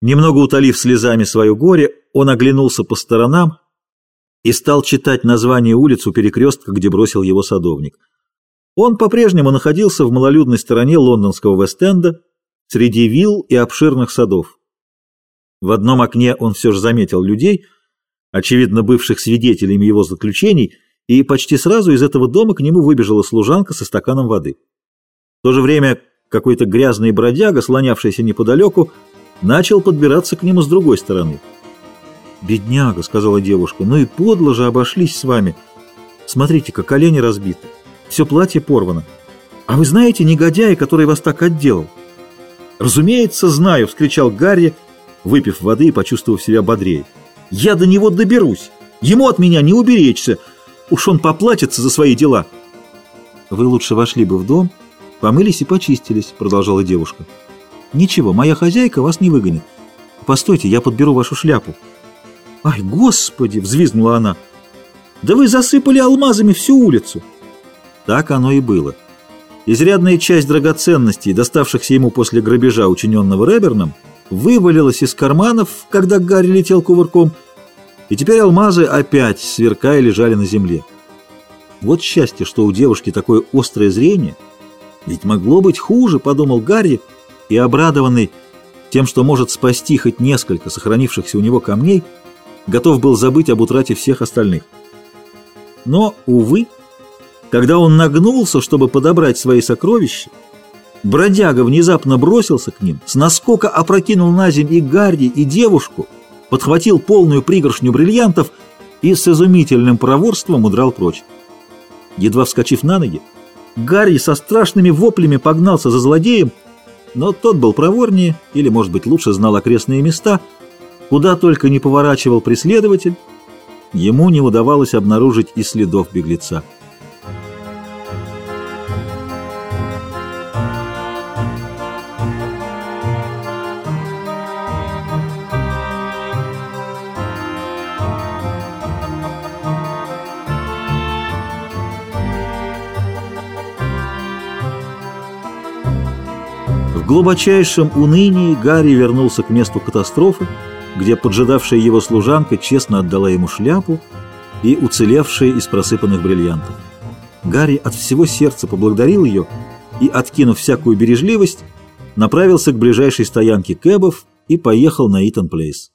Немного утолив слезами свое горе, он оглянулся по сторонам и стал читать название улиц у перекрестка, где бросил его садовник. Он по-прежнему находился в малолюдной стороне лондонского Вест-Энда, среди вилл и обширных садов. В одном окне он все же заметил людей, очевидно бывших свидетелями его заключений, и почти сразу из этого дома к нему выбежала служанка со стаканом воды. В то же время какой-то грязный бродяга, слонявшийся неподалеку, начал подбираться к нему с другой стороны. «Бедняга», — сказала девушка, — «ну и подло же обошлись с вами. Смотрите-ка, колени разбиты, все платье порвано. А вы знаете негодяя, который вас так отделал?» «Разумеется, знаю», — вскричал Гарри, выпив воды и почувствовав себя бодрее. «Я до него доберусь. Ему от меня не уберечься. Уж он поплатится за свои дела». «Вы лучше вошли бы в дом, помылись и почистились», — продолжала девушка. «Ничего, моя хозяйка вас не выгонит. Постойте, я подберу вашу шляпу». «Ай, господи!» — взвизгнула она. «Да вы засыпали алмазами всю улицу!» Так оно и было. Изрядная часть драгоценностей, доставшихся ему после грабежа, учиненного Реберном, вывалилась из карманов, когда Гарри летел кувырком, и теперь алмазы опять, сверкая, лежали на земле. Вот счастье, что у девушки такое острое зрение. Ведь могло быть хуже, подумал Гарри, и обрадованный тем, что может спасти хоть несколько сохранившихся у него камней, готов был забыть об утрате всех остальных. Но, увы, когда он нагнулся, чтобы подобрать свои сокровища, бродяга внезапно бросился к ним, с наскока опрокинул на земь и Гарди, и девушку, подхватил полную пригоршню бриллиантов и с изумительным проворством удрал прочь. Едва вскочив на ноги, Гарри со страшными воплями погнался за злодеем, но тот был проворнее или, может быть, лучше знал окрестные места, куда только не поворачивал преследователь, ему не удавалось обнаружить и следов беглеца. В глубочайшем унынии Гарри вернулся к месту катастрофы, где поджидавшая его служанка честно отдала ему шляпу и уцелевшие из просыпанных бриллиантов. Гарри от всего сердца поблагодарил ее и, откинув всякую бережливость, направился к ближайшей стоянке кэбов и поехал на Итон Плейс.